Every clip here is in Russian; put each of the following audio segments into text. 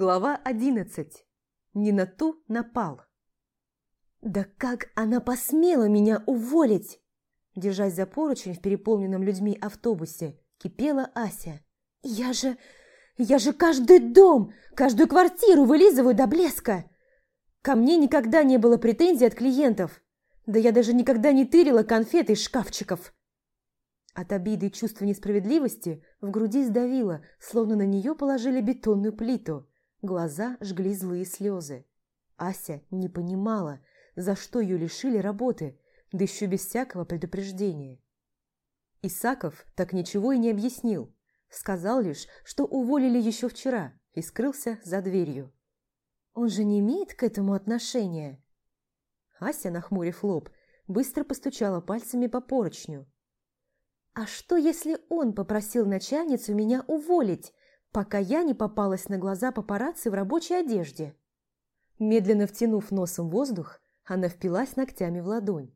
Глава одиннадцать. Не на ту напал. «Да как она посмела меня уволить?» Держась за поручень в переполненном людьми автобусе, кипела Ася. «Я же... я же каждый дом, каждую квартиру вылизываю до блеска! Ко мне никогда не было претензий от клиентов. Да я даже никогда не тырила конфеты из шкафчиков!» От обиды и чувства несправедливости в груди сдавило, словно на нее положили бетонную плиту. Глаза жгли злые слезы. Ася не понимала, за что ее лишили работы, да еще без всякого предупреждения. Исаков так ничего и не объяснил. Сказал лишь, что уволили еще вчера, и скрылся за дверью. «Он же не имеет к этому отношения?» Ася, нахмурив лоб, быстро постучала пальцами по поручню. «А что, если он попросил начальницу меня уволить, пока я не попалась на глаза папарацци в рабочей одежде?» Медленно втянув носом воздух, она впилась ногтями в ладонь.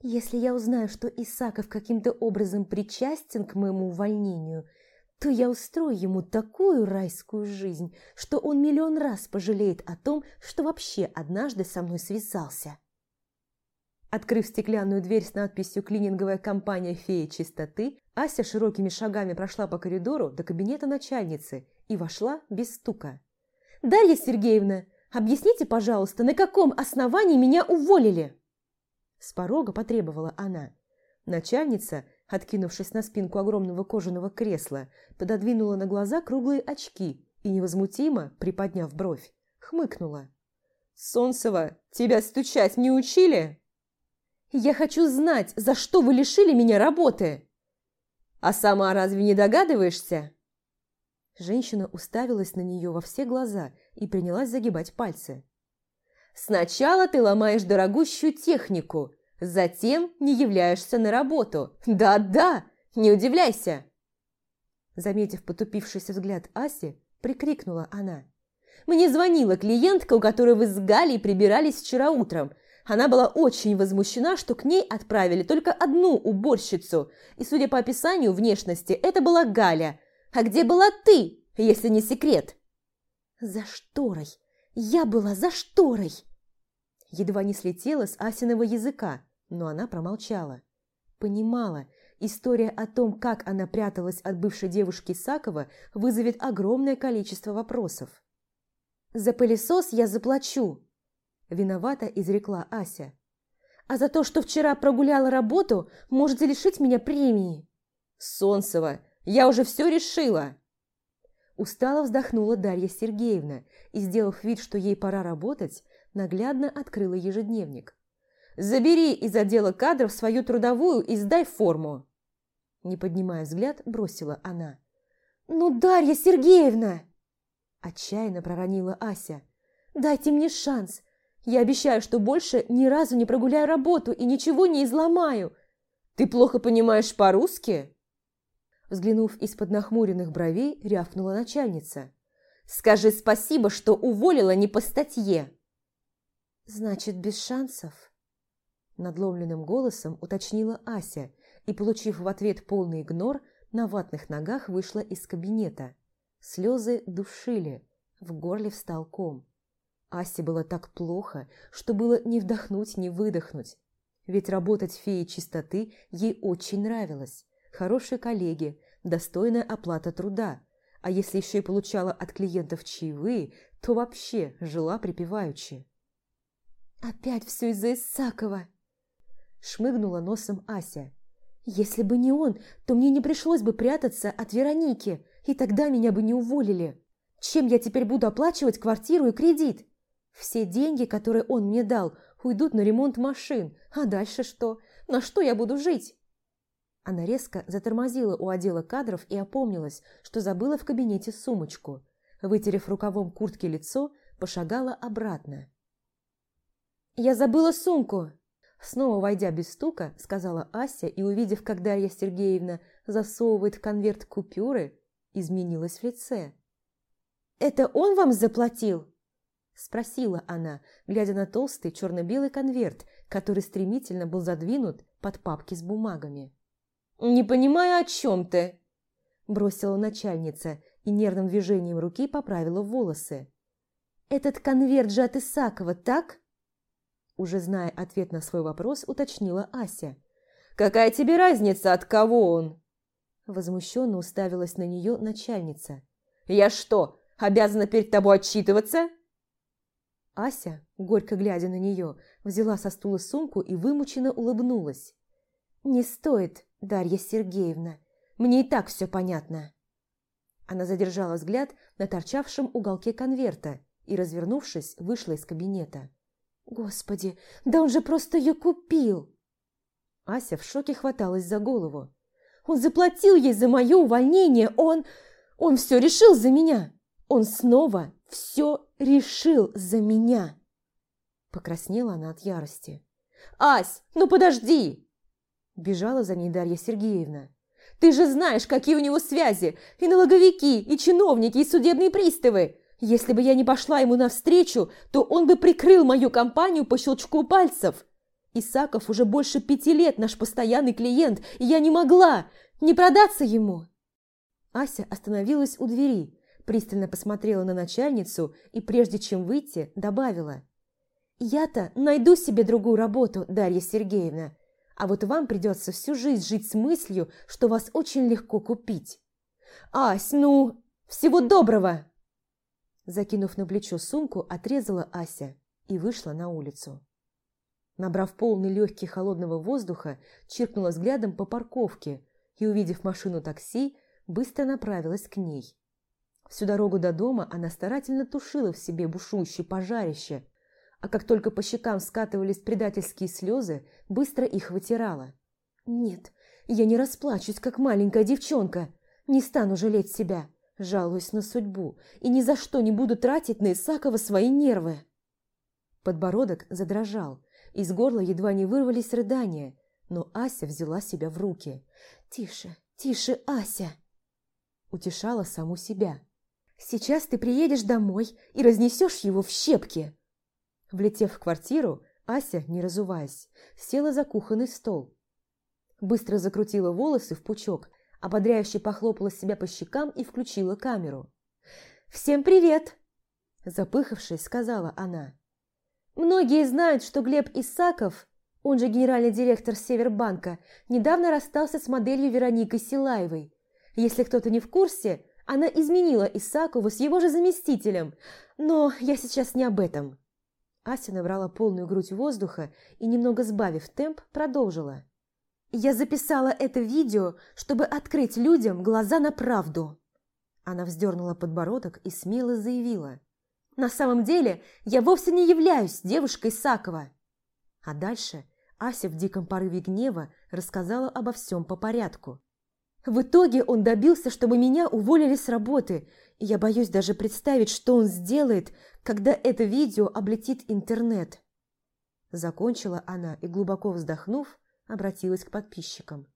«Если я узнаю, что Исаков каким-то образом причастен к моему увольнению, то я устрою ему такую райскую жизнь, что он миллион раз пожалеет о том, что вообще однажды со мной связался». Открыв стеклянную дверь с надписью «Клининговая компания «Фея чистоты», Ася широкими шагами прошла по коридору до кабинета начальницы и вошла без стука. «Дарья Сергеевна, объясните, пожалуйста, на каком основании меня уволили?» С порога потребовала она. Начальница, откинувшись на спинку огромного кожаного кресла, пододвинула на глаза круглые очки и невозмутимо, приподняв бровь, хмыкнула. «Солнцева, тебя стучать не учили?» «Я хочу знать, за что вы лишили меня работы!» «А сама разве не догадываешься?» Женщина уставилась на нее во все глаза и принялась загибать пальцы. «Сначала ты ломаешь дорогущую технику, затем не являешься на работу. Да-да, не удивляйся!» Заметив потупившийся взгляд Аси, прикрикнула она. «Мне звонила клиентка, у которой вы с Галей прибирались вчера утром. Она была очень возмущена, что к ней отправили только одну уборщицу, и, судя по описанию внешности, это была Галя. А где была ты, если не секрет? За шторой. Я была за шторой. Едва не слетела с Асиного языка, но она промолчала. Понимала, история о том, как она пряталась от бывшей девушки Сакова, вызовет огромное количество вопросов. «За пылесос я заплачу», Виновата изрекла Ася. А за то, что вчера прогуляла работу, можете лишить меня премии. Солнцева, я уже все решила. Устало вздохнула Дарья Сергеевна и, сделав вид, что ей пора работать, наглядно открыла ежедневник. «Забери из отдела кадров свою трудовую и сдай форму!» Не поднимая взгляд, бросила она. «Ну, Дарья Сергеевна!» Отчаянно проронила Ася. «Дайте мне шанс, я обещаю, что больше ни разу не прогуляю работу и ничего не изломаю. Ты плохо понимаешь по-русски?» Взглянув из-под нахмуренных бровей, рявкнула начальница. «Скажи спасибо, что уволила не по статье». «Значит, без шансов?» Надломленным голосом уточнила Ася и, получив в ответ полный игнор, на ватных ногах вышла из кабинета. Слезы душили, в горле встал ком. Асе было так плохо, что было не вдохнуть, не выдохнуть. Ведь работать феей чистоты ей очень нравилось. Хорошие коллеги, достойная оплата труда. А если еще и получала от клиентов чаевые, то вообще жила припеваючи. «Опять все из-за Исакова!» Шмыгнула носом Ася. «Если бы не он, то мне не пришлось бы прятаться от Вероники, и тогда меня бы не уволили. Чем я теперь буду оплачивать квартиру и кредит? Все деньги, которые он мне дал, уйдут на ремонт машин. А дальше что? На что я буду жить? Она резко затормозила у отдела кадров и опомнилась, что забыла в кабинете сумочку. Вытерев рукавом куртки лицо, пошагала обратно. «Я забыла сумку!» Снова войдя без стука, сказала Ася и, увидев, как Дарья Сергеевна засовывает в конверт купюры, изменилась в лице. «Это он вам заплатил?» Спросила она, глядя на толстый черно-белый конверт, который стремительно был задвинут под папки с бумагами. «Не понимаю, о чем ты?» Бросила начальница и нервным движением руки поправила волосы. «Этот конверт же от Исакова, так?» Уже зная ответ на свой вопрос, уточнила Ася. «Какая тебе разница, от кого он?» Возмущенно уставилась на нее начальница. «Я что, обязана перед тобой отчитываться?» Ася, горько глядя на нее, взяла со стула сумку и вымученно улыбнулась. «Не стоит, Дарья Сергеевна, мне и так все понятно». Она задержала взгляд на торчавшем уголке конверта и, развернувшись, вышла из кабинета. «Господи, да он же просто ее купил!» Ася в шоке хваталась за голову. «Он заплатил ей за мое увольнение! Он... он все решил за меня! Он снова все решил за меня!» Покраснела она от ярости. «Ась, ну подожди!» Бежала за ней Дарья Сергеевна. «Ты же знаешь, какие у него связи! И налоговики, и чиновники, и судебные приставы! Если бы я не пошла ему навстречу, то он бы прикрыл мою компанию по щелчку пальцев! Исаков уже больше пяти лет наш постоянный клиент, и я не могла не продаться ему!» Ася остановилась у двери, пристально посмотрела на начальницу и, прежде чем выйти, добавила. «Я-то найду себе другую работу, Дарья Сергеевна, а вот вам придется всю жизнь жить с мыслью, что вас очень легко купить». «Ась, ну, всего доброго!» Закинув на плечо сумку, отрезала Ася и вышла на улицу. Набрав полный легкий холодного воздуха, чиркнула взглядом по парковке и, увидев машину такси, быстро направилась к ней. Всю дорогу до дома она старательно тушила в себе бушующее пожарище, а как только по щекам скатывались предательские слезы, быстро их вытирала. «Нет, я не расплачусь, как маленькая девчонка, не стану жалеть себя, жалуюсь на судьбу и ни за что не буду тратить на Исакова свои нервы». Подбородок задрожал, из горла едва не вырвались рыдания, но Ася взяла себя в руки. «Тише, тише, Ася!» Утешала саму себя. Сейчас ты приедешь домой и разнесешь его в щепки. Влетев в квартиру, Ася, не разуваясь, села за кухонный стол. Быстро закрутила волосы в пучок, ободряюще похлопала себя по щекам и включила камеру. «Всем привет!» Запыхавшись, сказала она. «Многие знают, что Глеб Исаков, он же генеральный директор Севербанка, недавно расстался с моделью Вероникой Силаевой. Если кто-то не в курсе, она изменила Исакову с его же заместителем, но я сейчас не об этом. Ася набрала полную грудь воздуха и, немного сбавив темп, продолжила. «Я записала это видео, чтобы открыть людям глаза на правду». Она вздернула подбородок и смело заявила. «На самом деле я вовсе не являюсь девушкой Сакова». А дальше Ася в диком порыве гнева рассказала обо всем по порядку. В итоге он добился, чтобы меня уволили с работы, и я боюсь даже представить, что он сделает, когда это видео облетит интернет. Закончила она и, глубоко вздохнув, обратилась к подписчикам.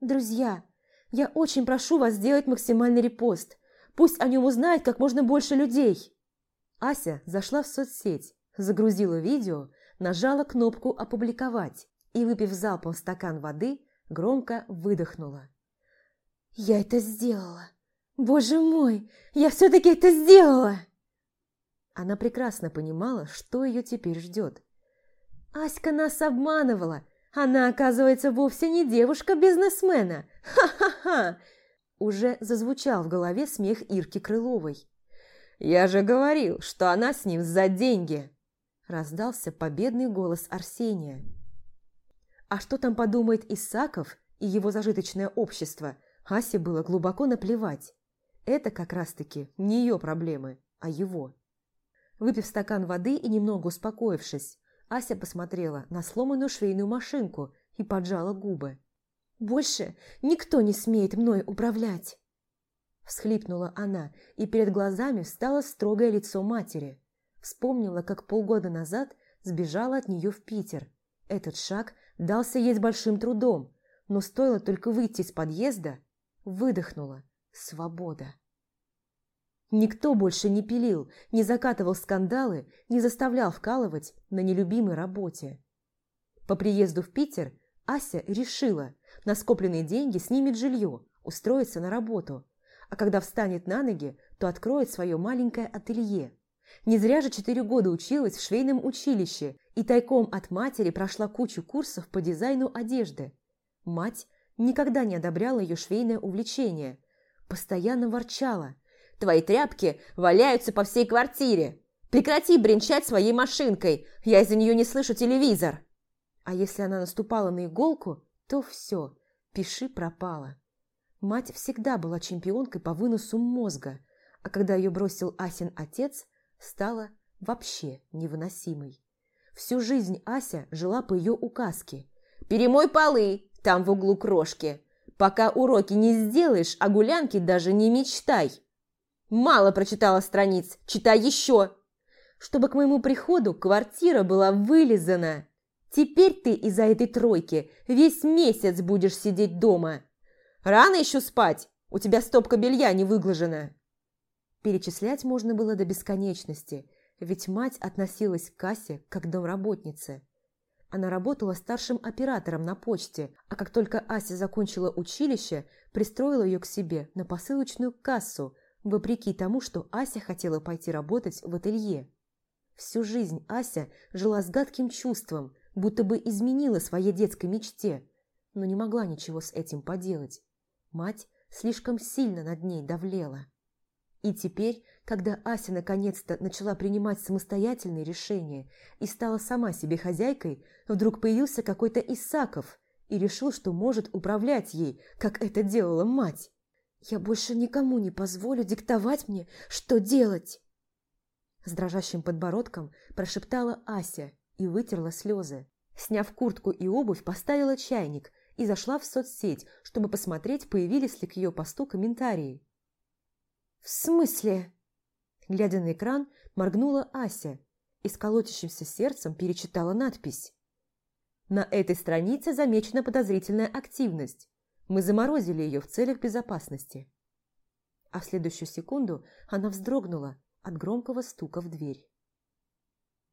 «Друзья, я очень прошу вас сделать максимальный репост. Пусть о нем узнает как можно больше людей». Ася зашла в соцсеть, загрузила видео, нажала кнопку «Опубликовать» и, выпив залпом стакан воды, громко выдохнула. «Я это сделала! Боже мой, я все-таки это сделала!» Она прекрасно понимала, что ее теперь ждет. Аська нас обманывала. Она, оказывается, вовсе не девушка-бизнесмена. Ха-ха-ха! Уже зазвучал в голове смех Ирки Крыловой. «Я же говорил, что она с ним за деньги!» Раздался победный голос Арсения. А что там подумает Исаков и его зажиточное общество – Асе было глубоко наплевать. Это как раз-таки не ее проблемы, а его. Выпив стакан воды и немного успокоившись, Ася посмотрела на сломанную швейную машинку и поджала губы. «Больше никто не смеет мной управлять!» Всхлипнула она, и перед глазами встало строгое лицо матери. Вспомнила, как полгода назад сбежала от нее в Питер. Этот шаг дался ей с большим трудом, но стоило только выйти из подъезда, Выдохнула. Свобода. Никто больше не пилил, не закатывал скандалы, не заставлял вкалывать на нелюбимой работе. По приезду в Питер Ася решила на скопленные деньги снимет жилье, устроиться на работу. а когда встанет на ноги, то откроет свое маленькое ателье. Не зря же четыре года училась в швейном училище и тайком от матери прошла кучу курсов по дизайну одежды. Мать никогда не одобряла ее швейное увлечение. Постоянно ворчала. «Твои тряпки валяются по всей квартире! Прекрати бренчать своей машинкой, я из-за нее не слышу телевизор!» А если она наступала на иголку, то все, пиши пропала. Мать всегда была чемпионкой по выносу мозга, а когда ее бросил Асин отец, стала вообще невыносимой. Всю жизнь Ася жила по ее указке. «Перемой полы, там в углу крошки. Пока уроки не сделаешь, о гулянке даже не мечтай. Мало прочитала страниц, читай еще. Чтобы к моему приходу квартира была вылизана. Теперь ты из-за этой тройки весь месяц будешь сидеть дома. Рано еще спать, у тебя стопка белья не выглажена. Перечислять можно было до бесконечности, ведь мать относилась к кассе как к домработнице. Она работала старшим оператором на почте, а как только Ася закончила училище, пристроила ее к себе на посылочную кассу, вопреки тому, что Ася хотела пойти работать в ателье. Всю жизнь Ася жила с гадким чувством, будто бы изменила своей детской мечте, но не могла ничего с этим поделать. Мать слишком сильно над ней давлела. И теперь, когда Ася наконец-то начала принимать самостоятельные решения и стала сама себе хозяйкой, вдруг появился какой-то Исаков и решил, что может управлять ей, как это делала мать. «Я больше никому не позволю диктовать мне, что делать!» С дрожащим подбородком прошептала Ася и вытерла слезы. Сняв куртку и обувь, поставила чайник и зашла в соцсеть, чтобы посмотреть, появились ли к ее посту комментарии. «В смысле?» Глядя на экран, моргнула Ася и с колотящимся сердцем перечитала надпись. «На этой странице замечена подозрительная активность. Мы заморозили ее в целях безопасности». А в следующую секунду она вздрогнула от громкого стука в дверь.